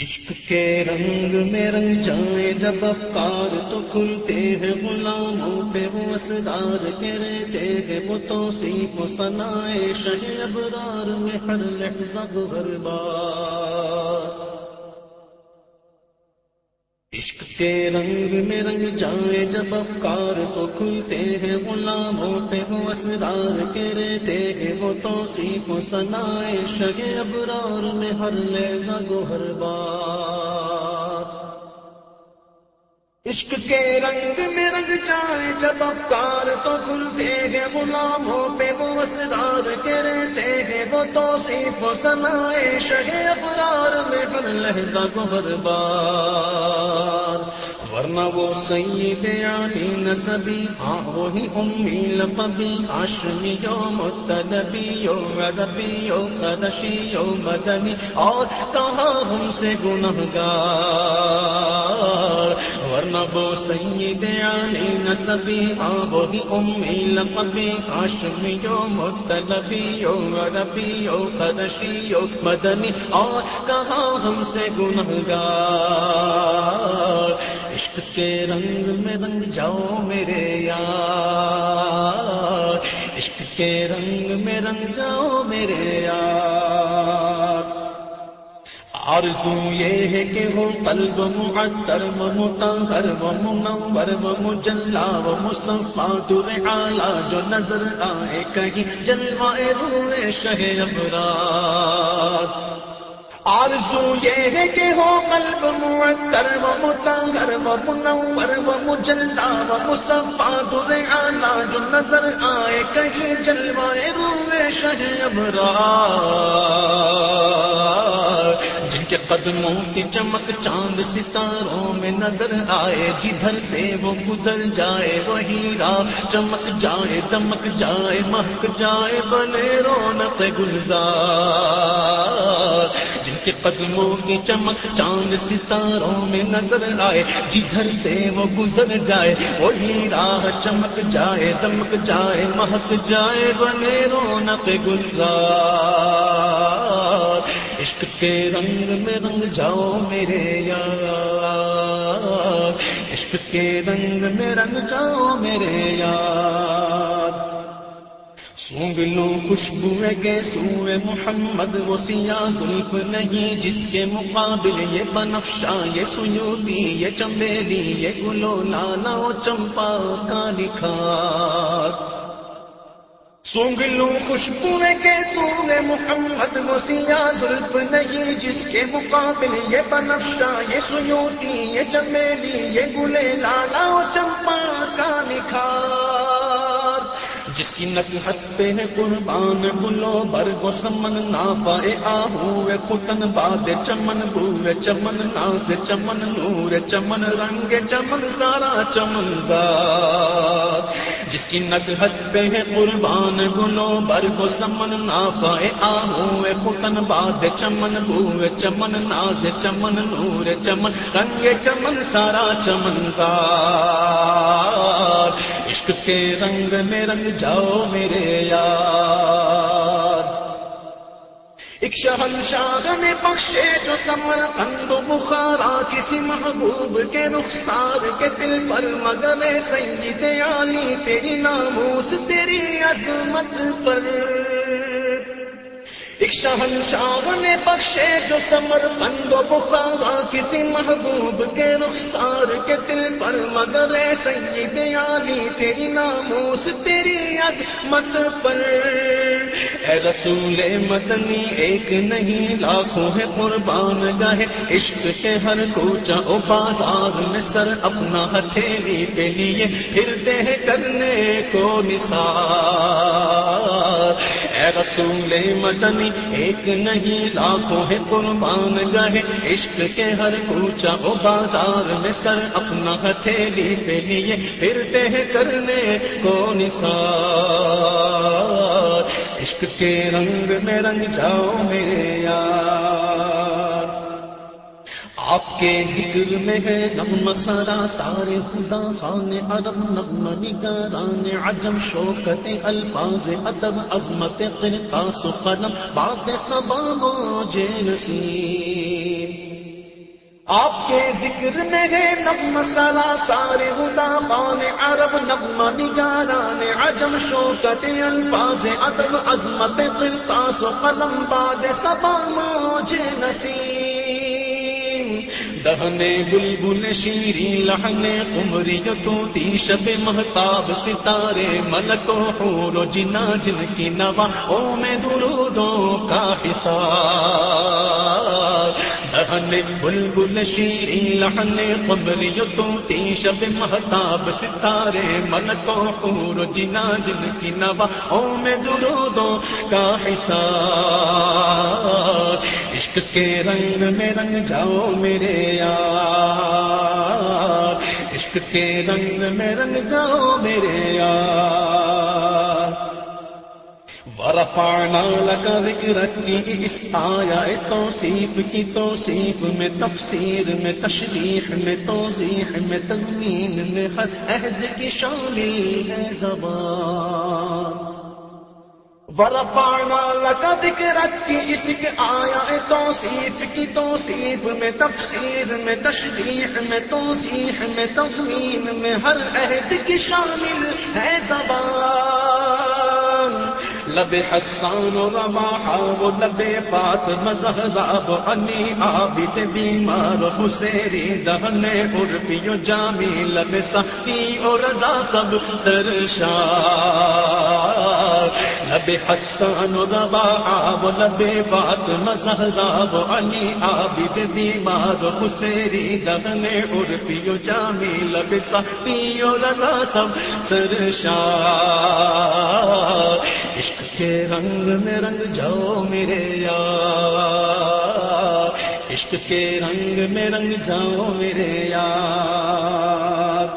عشق کے رنگ میں رنگ جائیں جب افکار تو کھلتے ہیں غلاموں پہ، وہ اسدار کے رہتے ہیں وہ توصیف و سنائے شہ ابرار میں ہر لحظہ گھر بار۔ عشق کے رنگ میں رنگ جائیں جب افکار تو کھلتے ہیں غلاموں پہ ہو اسرار کے رہتے ہیں۔ وہ توصیف و سنائے شگ ابرار میں ہر لیزا گو، ہر بار۔ عشق کے رنگ میں رنگ جائے جب افکار تو کھلتے ہیں، غلاموں پہ وہ اسرار کے رہتے ہیں، وہ توصیف و سنائے شہ ابرار میں ہر لہجہ کو ہر بار۔ ورنہ وہ سید علی نسبی ہاں وہی امی لبی آشمی یو متنبی یو مدبی یو قدشی یو مدنی، اور کہاں ہم سے گنہ گار ورنہ وہ سید علی نسبی ہاں وہی امی لبی آشمی یو متنبی یو مدبی یو قدشی، یو مدنی، اور کہاں ہم سے گنہ گار عشق کے رنگ میں رنگ جاؤ میرے یار، عشق کے رنگ میں رنگ جاؤ میرے یار۔ آرزو یہ ہے کہ وہ قلب معطر و مطہر و منور و مجلا و مصفا در اعلی جو نظر آئے کہیں جلوائے روئے شہ ابرار۔ آرزو یہ ہے کہ ہو قلب معطر و مطہر و منور و مجلا و مصفا در اعلی جو نظر آئے کہیں جلوائے روئے شہ ابرار۔ کے قدموں کی چمک چاند ستاروں میں نظر آئے، جدھر سے وہ گزر جائے وہی راہ، چمک جائے، دمک جائے، مہک جائے، بنے رونق گلزار۔ جن کے قدموں کی چمک چاند ستاروں میں نظر آئے، جدھر سے وہ گزر جائے وہی راہ، چمک جائے، دمک جائے، مہک جائے، بنے رونق گلزار۔ عشق کے رنگ میں رنگ جاؤ میرے یار۔ عشق کے رنگ میں رنگ جاؤ میرے یار۔ سونگ لو خوشبو کے سوئے محمد، وہ سیاہ ظلف نہیں، جس کے مقابل یہ بنفشا یہ سیوتی، یہ چمیلی یہ گلو لالا چمپا کا نکھار۔ سونگ لوں خوشبو کے سونے محمد مسیح زلف نہیں، جس کے مقابل یہ بنفشا یہ سیوتی، یہ چمیلی، یہ گلے، لالا چمپا کا نکھار۔ جس کی نقحت پہ ہے قربان گلو برگ و سمن نا پائے آہو کتن باد چمن بوے چمن ناز چمن نور چمن رنگ چمن سارا چمن دار جس کی نقحت پہ ہے قربان گلو برگ و سمن نا پائے آہو کتن باد چمن بوے چمن ناز چمن نور چمن رنگ چمن سارا چمن دار عشق کے رنگ میں رنگ جاؤ میرے یار۔ ایک شہنشاہ نے بخشے جو سمر کند بخارا، کسی محبوب کے رخسار کے دل پر، مگر سید عالی تیری ناموس، تیری عظمت پر۔ ایک شہنشاہ نے بخشے جو سمر پند بخارا، کسی محبوب کے رخسار کے دل پر، مگر سید علی تیری ناموس، تیری عظمت پر۔ اے رسول مدنی، ایک نہیں، لاکھوں ہے قربان گاہ عشق کے ہر کوچا او بازار میں سر اپنا ہتھیلی پہ لیے۔ پھرتے ہیں کرنے کو نثار۔ اے رسول مدنی ایک نہیں، لاکھوں ہے قربان گئے عشق کے ہر کوچا و بازار میں سر اپنا ہتھیلی پہ لیے۔ پھرتے ہیں کرنے کو نثار عشق کے رنگ میں رنگ جاؤ میرے یار۔ آپ کے ذکر میں ہے نغم سرا سارے خدا خان عرب نغم نگاران عجم، شوکت الفاظ ادب، عظمت قرقاس قلم بات سبا موج نصیب۔ آپ کے ذکر میں ہے نغم سلا سارے ہدا بان عرب نغم نگاران عجم، شوکت الفاظ ادب، عظمت قلطاس و قلم باد سبا موج نسیم دہنے بلبل شیری لہنے کمری تو تی شب محتاب، ستارے، ملک و حور و جنا جن کی نوا او میں درودوں کا حساب دہن بلبل شیری لہن قبر تی شب محتاب، ستارے من کو پور جنا جن کی نوا او میں درودوں کا حساب عشق کے رنگ میں رنگ جاؤ میرے یار۔ عشق کے رنگ میں رنگ جاؤ میرے یار۔ ورفعنا لك ذكرك اس آیا توصیف کی، توصیف میں، تفسیر میں، تشریح میں، توضیح میں تزمین میں، ہر عہد کی شامل ہے زبان۔ ورفانا لگا دکھ کی اس کے آیا توصیف کی توصیف میں، تفسیر میں، تشریح میں، توضیح میں تزمین میں، ہر عہد کی شامل ہے زبان۔ لب حسان و رما وہ لب پات مذہب انی عابد بیمار حسیری دہن عربی و جامی لب سختی اور رضا سب سرشار لب حسان و رما وہ لب پات مذہب انی عابد بیمار حسیری دہن عربی و جامی لب سختی اور رضا سب سرشار عشق کے رنگ میں رنگ جاؤ میرے یار عشق کے رنگ میں رنگ جاؤ میرے یار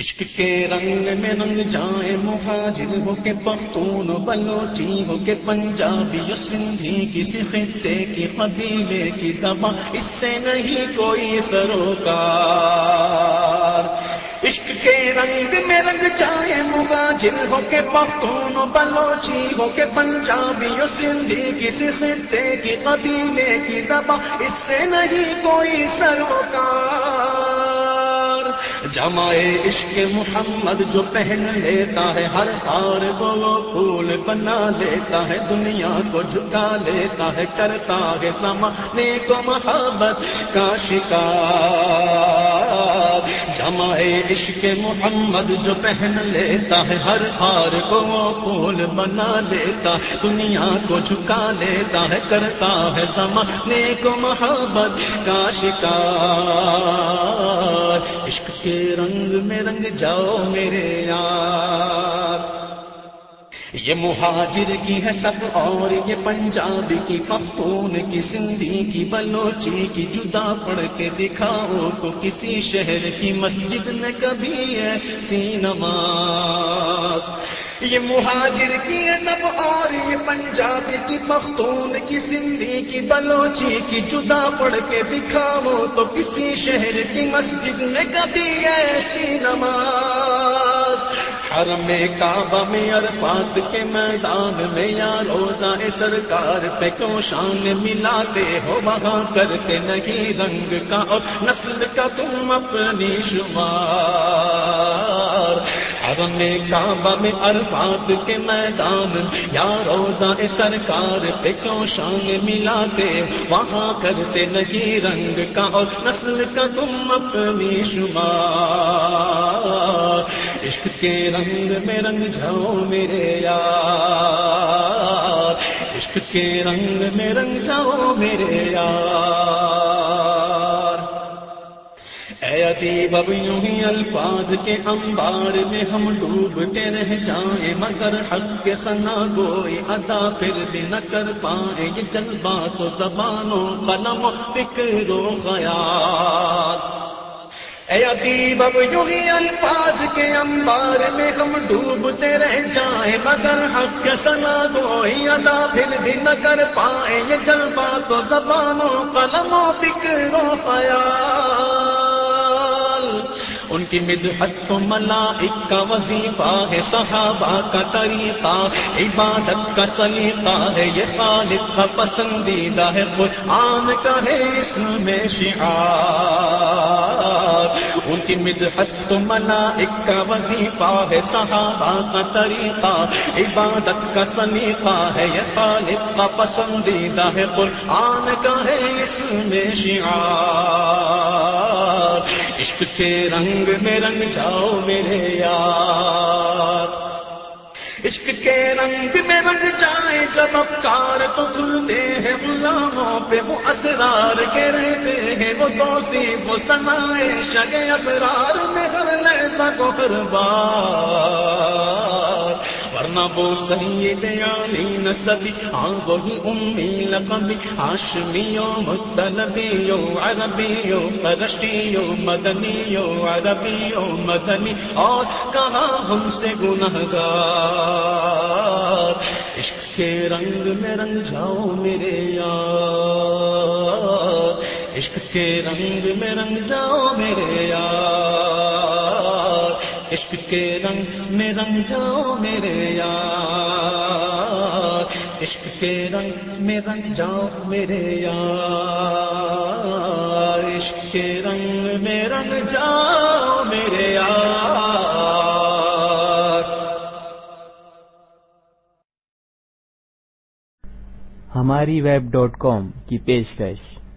عشق کے رنگ میں رنگ جائے مہاجر ہو کے پختون بلوچی ہو کے پنجابی سندھی کسی خطے کی قبیلے کی زبان اس سے نہیں کوئی سروکار عشق کے رنگ میں رنگ جائے مغاجر ہو کے پختون بلوچی ہو کے پنجابی سندھی کسی خطے کی قبیلے کی زبان اس سے نہیں کوئی سروکار۔ جمائے عشق محمد جو پہن لیتا ہے، ہر ہار کو وہ پھول بنا لیتا ہے، دنیا کو جھکا لیتا ہے، کرتا ہے سمانے کو محبت کا شکار۔ جمائے عشق محمد جو پہن لیتا ہے، ہر ہار کو وہ پھول بنا لیتا دنیا کو جھکا لیتا ہے، کرتا ہے زمانے کو محبت کا شکار۔ عشق کے رنگ میں رنگ جاؤ میرے یار۔ یہ مہاجر کی ہے سب اور یہ پنجابی کی پختون کی سندھی کی بلوچی کی جدا پڑھ کے دکھاؤ تو کسی شہر کی مسجد نے کبھی ایسی نماز یہ مہاجر کی ہے سب اور یہ پنجابی کی پختون کی سندھی کی بلوچی کی جدا پڑھ کے دکھاؤ تو کسی شہر کی مسجد میں کبھی ایسی نماز حرم کعبہ میں عرفات کے میدان میں یا روزہ سرکار پہ کیوں شان ملاتے ہو وہاں کر کے نہیں رنگ کا اور نسل کا تم اپنی شمار؟ حرم کعبہ میں عرفات کے میدان یا روزہ سرکار پہ کیوں شان ملاتے وہاں کرتے نہیں رنگ کا اور نسل کا تم اپنی شمار؟ عشق کے رنگ میں رنگ جاؤ میرے یار، عشق کے رنگ میں رنگ جاؤ میرے یار۔ اے ادیب اب یوں ہی الفاظ کے انبار میں ہم ڈوبتے رہ جائیں، مگر حق کے سنا گوئی ادا پھر بھی نہ کر پائیں۔ یہ جذبہ تو زبانوں قلم فکر و خیال اے ادیب، اب یوں الفاظ کے انبار میں ہم ڈوبتے رہ جائیں۔ مگر حق کے سنا گوئی ادا پھر بھی نہ کر پائیں۔ یہ جلبہ تو زبانوں، قلموں، فکروں فکر خیال ان کی مدحت تو ملائک کا وظیفہ ہے، صحابہ کا طریقہ، عبادت کا سلیقہ ہے، یہ خالق کا پسندیدہ ہے قرآن کا ہے اس میں شعار۔ ان کی مدحت تو ملائک کا وظیفہ ہے، صحابہ کا طریقہ، عبادت کا سلیقہ ہے، یہ خالق کا پسندیدہ ہے قرآن کا ہے اس میں شعار۔ عشق کے رنگ میں رنگ جاؤ میرے یار۔ عشق کے رنگ میں رنگ جائے جب افکار تو کھلتے ہیں، غلاموں پہ وہ اسرار کے رہتے ہیں۔ وہ دوستی وہ سنائے شگے ابرار میں ہر لہذا کو ہر بار۔ ورنہ وہ سید علی نسبی ہاں وہی امی لقبی ہاشمیو مطلبیو عربیو فرشتیو مدنیو عربیو مدنی، اور کہاں ہم سے گنہگار عشق کے رنگ میں رنگ جاؤ میرے یار، عشق کے رنگ میں رنگ جاؤ میرے یار۔ عشق کے رنگ میں رنگ جاؤ میرے یار۔ عشق کے رنگ میں رنگ جاؤ میرے یار۔ عشق کے رنگ میں رنگ جاؤ میرے یار۔ ہماری ویب ڈاٹ کام کی پیشکش۔